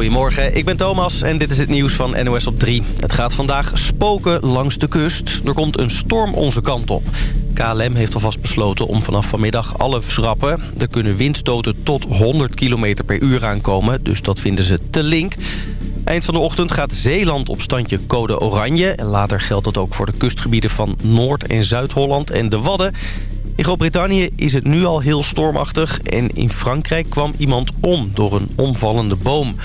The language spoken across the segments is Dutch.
Goedemorgen, ik ben Thomas en dit is het nieuws van NOS op 3. Het gaat vandaag spoken langs de kust. Er komt een storm onze kant op. KLM heeft alvast besloten om vanaf vanmiddag alle schrappen. Er kunnen windstoten tot 100 km per uur aankomen, dus dat vinden ze te link. Eind van de ochtend gaat Zeeland op standje code oranje. En later geldt dat ook voor de kustgebieden van Noord- en Zuid-Holland en de Wadden. In Groot-Brittannië is het nu al heel stormachtig en in Frankrijk kwam iemand om door een omvallende boom.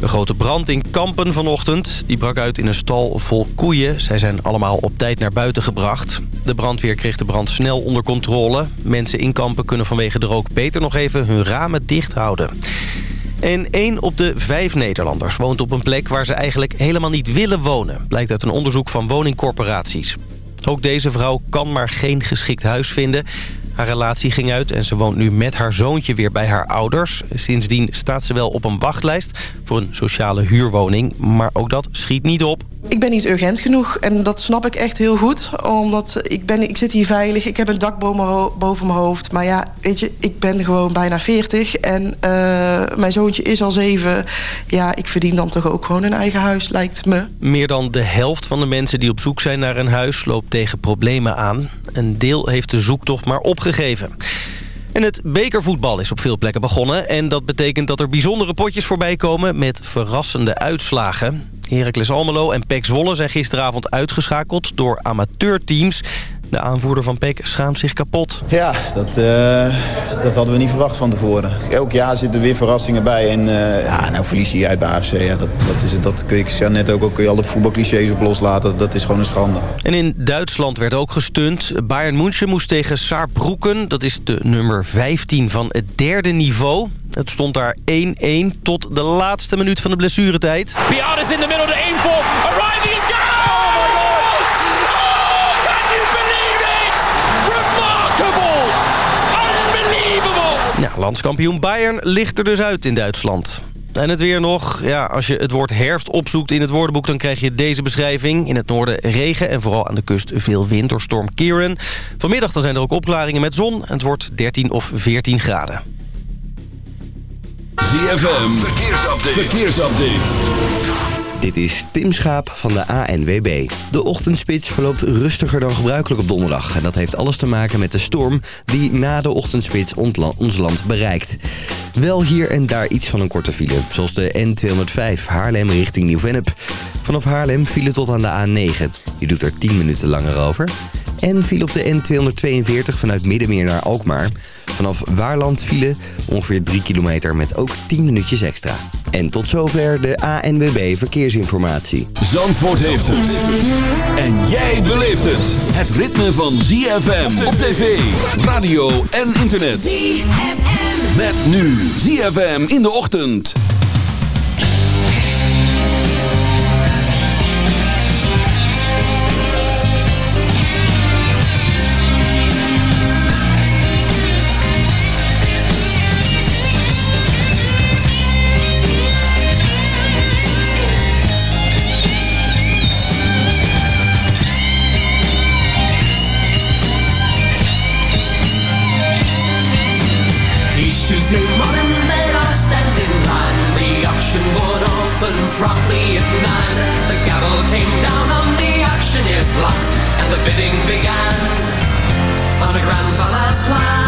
Een grote brand in Kampen vanochtend. Die brak uit in een stal vol koeien. Zij zijn allemaal op tijd naar buiten gebracht. De brandweer kreeg de brand snel onder controle. Mensen in Kampen kunnen vanwege de rook beter nog even hun ramen dicht houden. En één op de vijf Nederlanders woont op een plek waar ze eigenlijk helemaal niet willen wonen. Blijkt uit een onderzoek van woningcorporaties. Ook deze vrouw kan maar geen geschikt huis vinden. Haar relatie ging uit en ze woont nu met haar zoontje weer bij haar ouders. Sindsdien staat ze wel op een wachtlijst voor een sociale huurwoning. Maar ook dat schiet niet op. Ik ben niet urgent genoeg en dat snap ik echt heel goed. Omdat ik, ben, ik zit hier veilig, ik heb een dak boven mijn hoofd. Maar ja, weet je, ik ben gewoon bijna 40 en uh, mijn zoontje is al zeven. Ja, ik verdien dan toch ook gewoon een eigen huis, lijkt me. Meer dan de helft van de mensen die op zoek zijn naar een huis... loopt tegen problemen aan. Een deel heeft de zoektocht maar opgegeven. En het bekervoetbal is op veel plekken begonnen. En dat betekent dat er bijzondere potjes voorbij komen met verrassende uitslagen. Heracles Almelo en PEC Zwolle zijn gisteravond uitgeschakeld door amateurteams. De aanvoerder van PEC schaamt zich kapot. Ja, dat, uh, dat hadden we niet verwacht van tevoren. Elk jaar zitten er weer verrassingen bij. En uh, ja, nou verlies je uit bij AFC. Ja, dat, dat, is, dat kun je, net ook, ook kun je alle voetbalclichés op loslaten. Dat is gewoon een schande. En in Duitsland werd ook gestund. Bayern München moest tegen Saarbrücken. Dat is de nummer 15 van het derde niveau. Het stond daar 1-1 tot de laatste minuut van de blessuretijd. Piat is in the middle, de 1 voor. Landskampioen Bayern ligt er dus uit in Duitsland. En het weer nog. Ja, als je het woord herfst opzoekt in het woordenboek... dan krijg je deze beschrijving. In het noorden regen en vooral aan de kust veel wind door storm Kieran. Vanmiddag dan zijn er ook opklaringen met zon. En het wordt 13 of 14 graden. ZFM, verkeersupdate. verkeersupdate. Dit is Tim Schaap van de ANWB. De ochtendspits verloopt rustiger dan gebruikelijk op donderdag. En dat heeft alles te maken met de storm die na de ochtendspits ons land bereikt. Wel hier en daar iets van een korte file. Zoals de N205 Haarlem richting Nieuw-Vennep. Vanaf Haarlem file tot aan de A9. Je doet er 10 minuten langer over. En viel op de N242 vanuit Middenmeer naar Alkmaar. Vanaf Waarland file ongeveer 3 kilometer met ook 10 minuutjes extra. En tot zover de ANWB Verkeersinformatie. Zandvoort heeft het. En jij beleeft het. Het ritme van ZFM op tv, radio en internet. ZFM. Met nu ZFM in de ochtend. Promptly at nine. The gavel came down on the auctioneer's block, and the bidding began on a grandfather's plan.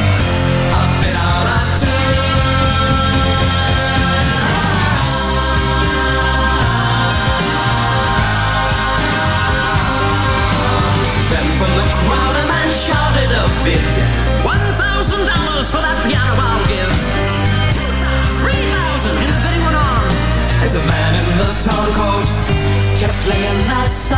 One thousand dollars for that piano I'll give. Three thousand, and the bidding went on. A man in the kept playing that song,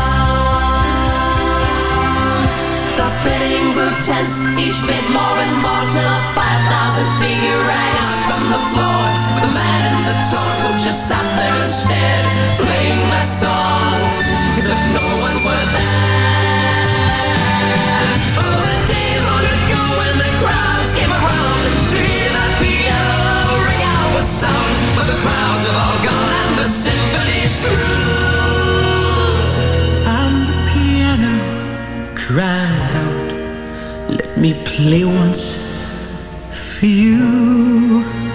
the bidding grew tense. Each more and more till a five thousand figure rang out from the floor. The man in the just sat there and stared, playing song as if no one were there. Me play once for you.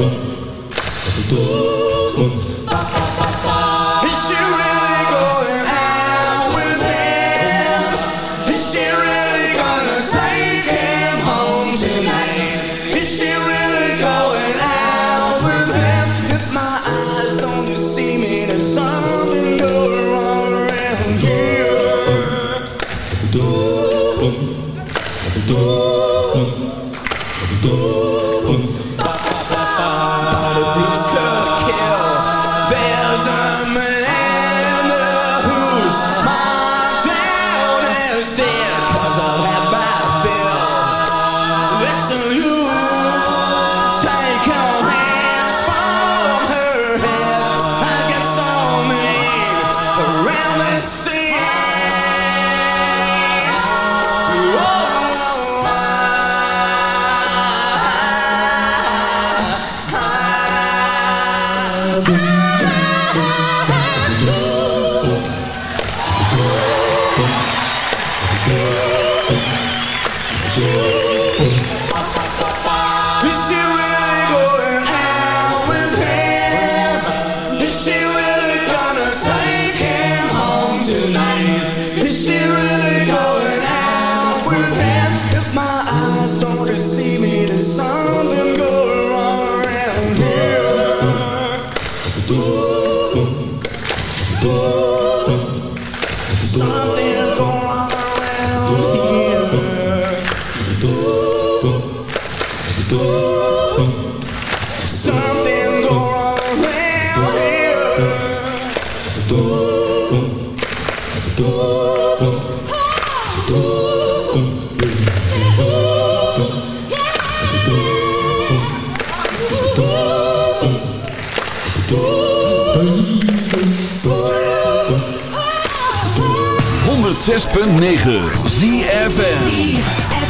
Proof. Is 106.9 ZFN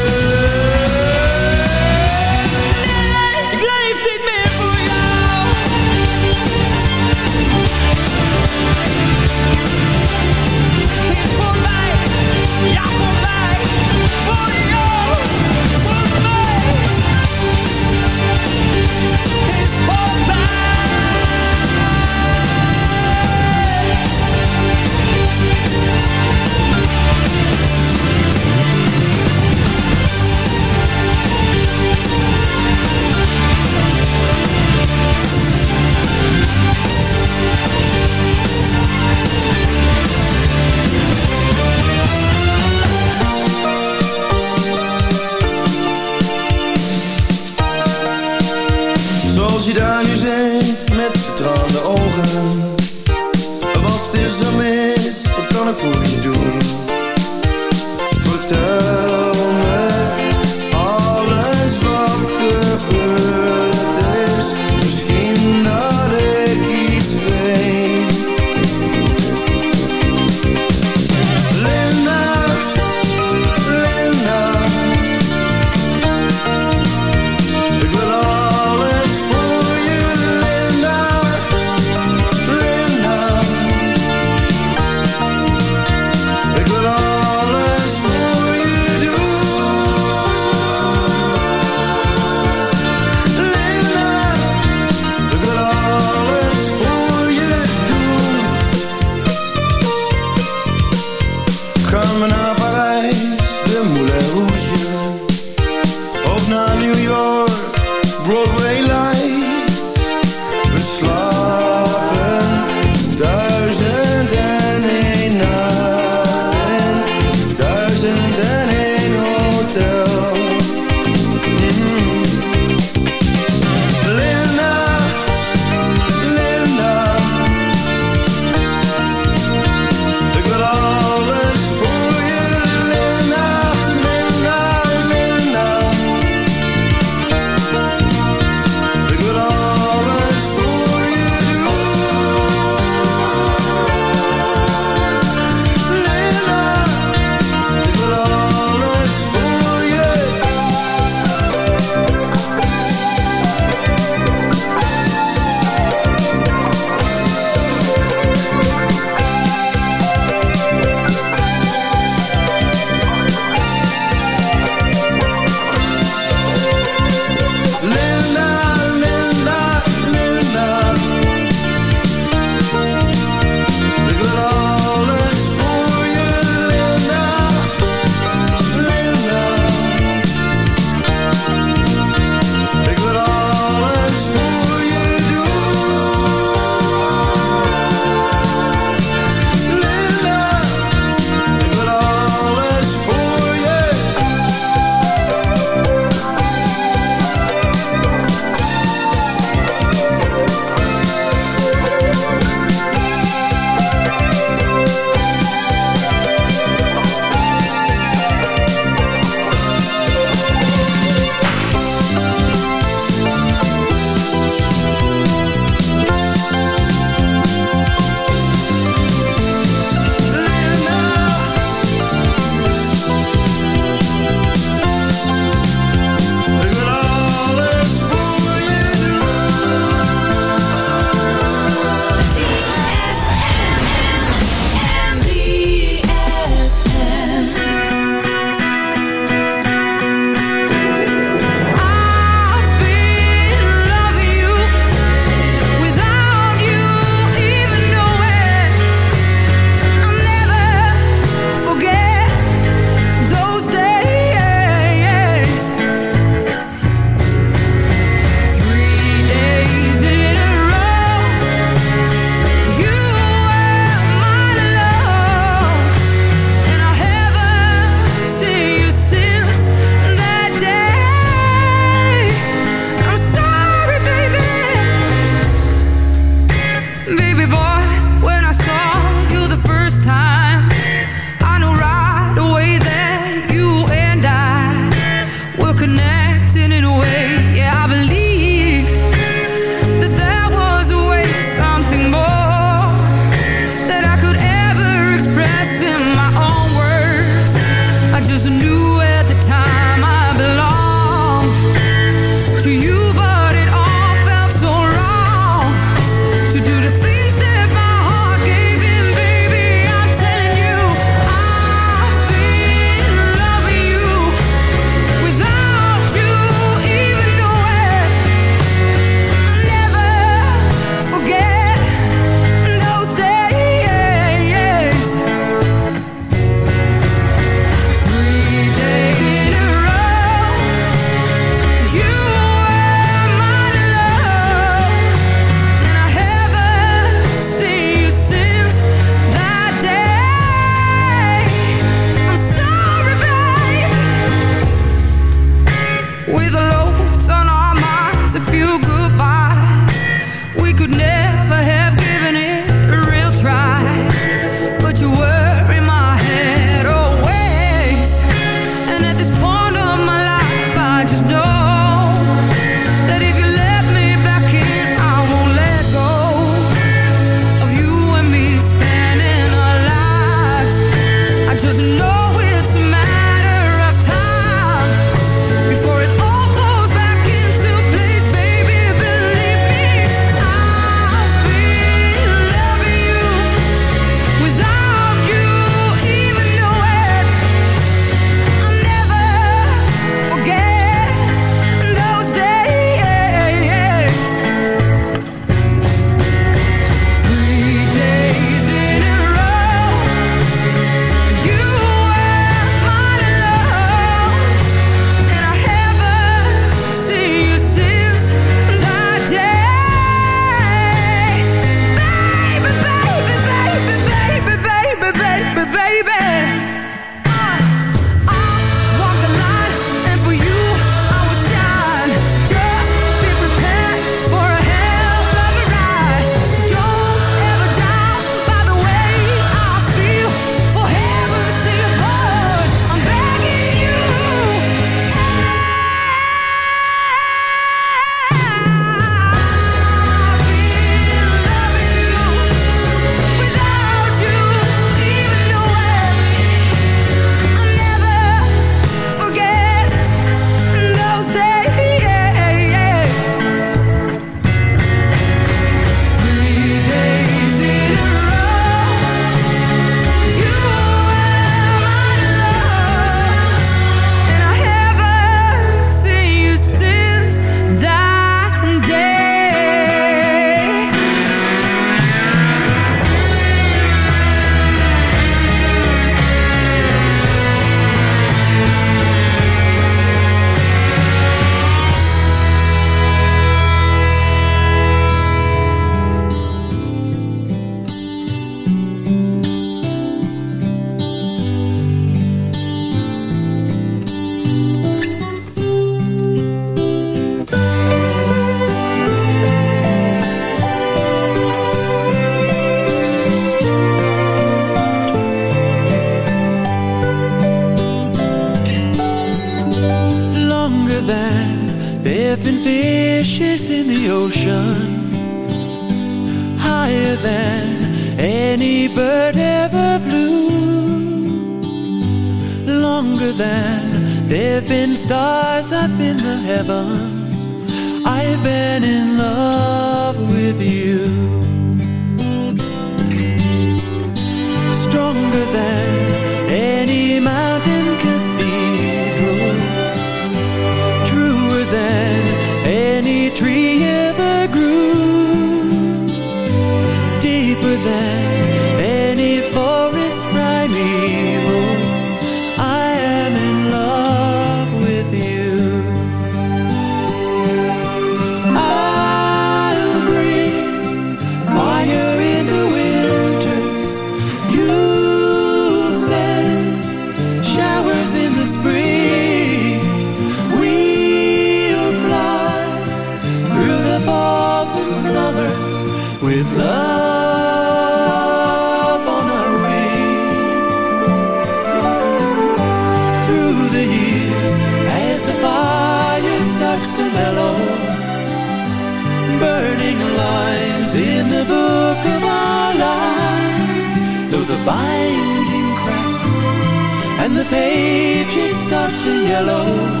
yellow.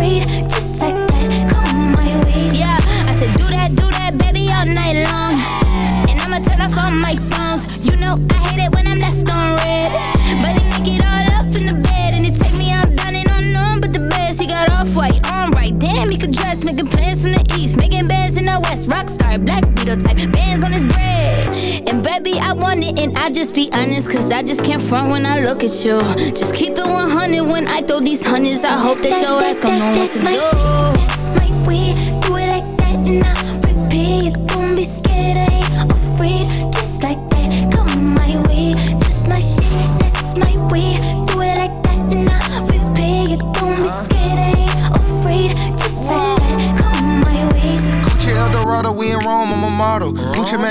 afraid. And I just be honest, cause I just can't front when I look at you. Just keep it 100 when I throw these hundreds. I hope that, your ass gon' know what to do. That's my way, do it like that and I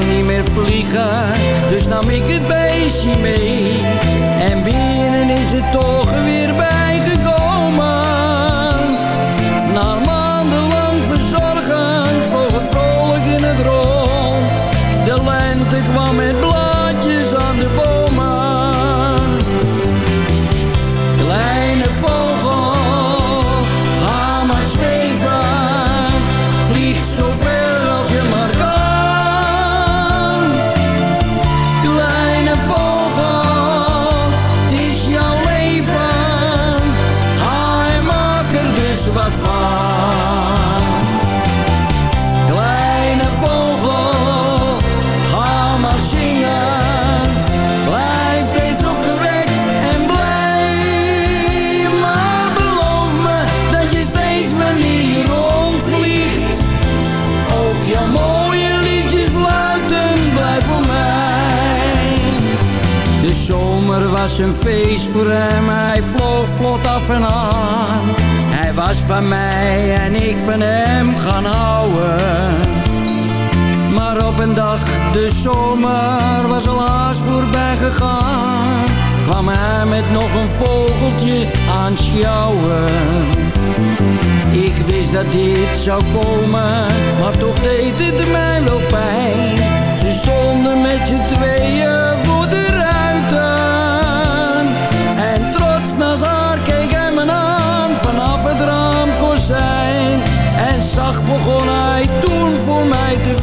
kon niet meer vliegen, dus nam ik het beestje mee. Jouw mooie liedjes fluiten, blijf voor mij. De zomer was een feest voor hem, hij vloog vlot af en aan. Hij was van mij en ik van hem gaan houden. Maar op een dag, de zomer was al haast voorbij gegaan. Kwam hij met nog een vogeltje aan sjouwen. Ik wist dat dit zou komen, maar toch deed het mij wel pijn. Ze stonden met z'n tweeën voor de ruiten. En trots naast haar keek hij me aan vanaf het raamkozijn. En zacht begon hij toen voor mij te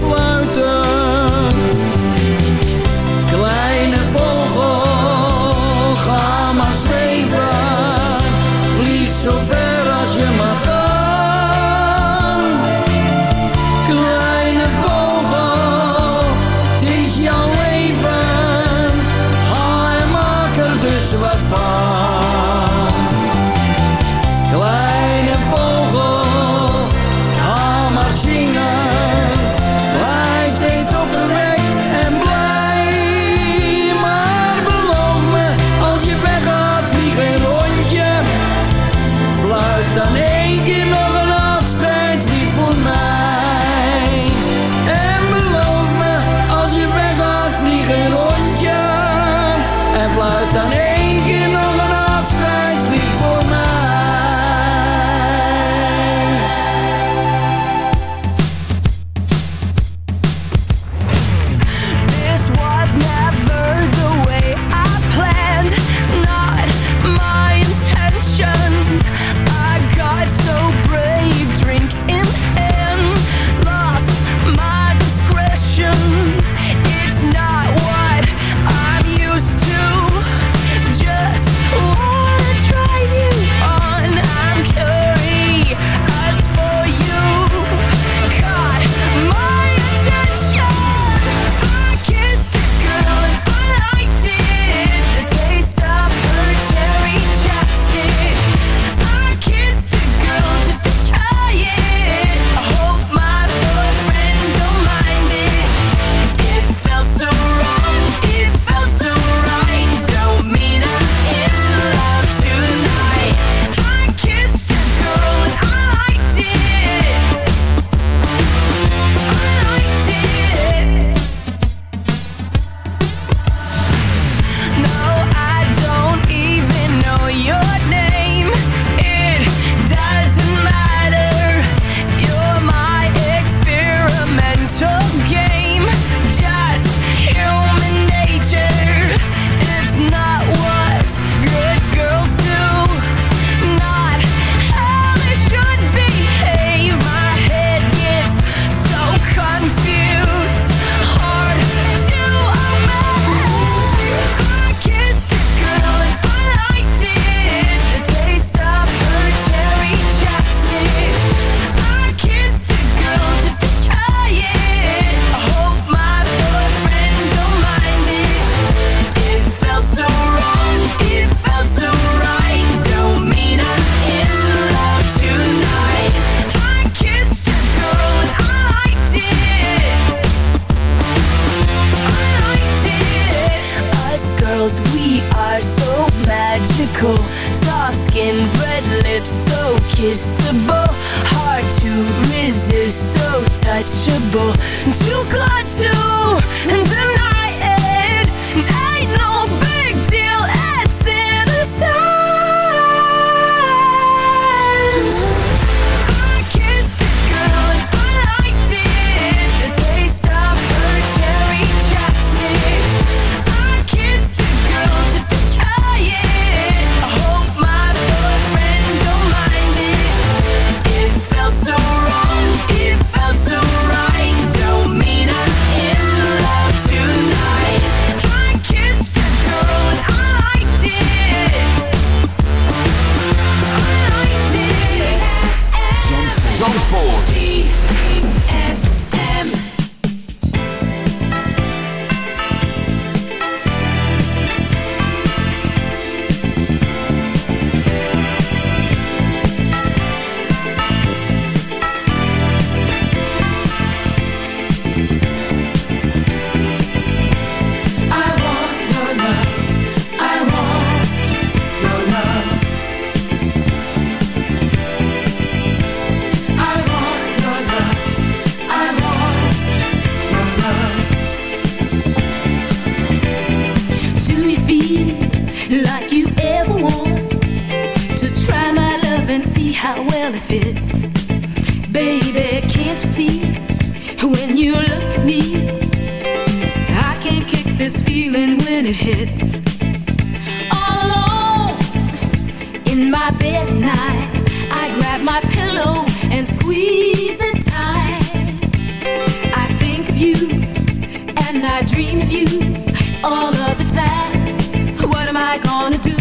all of the time. What am I gonna do?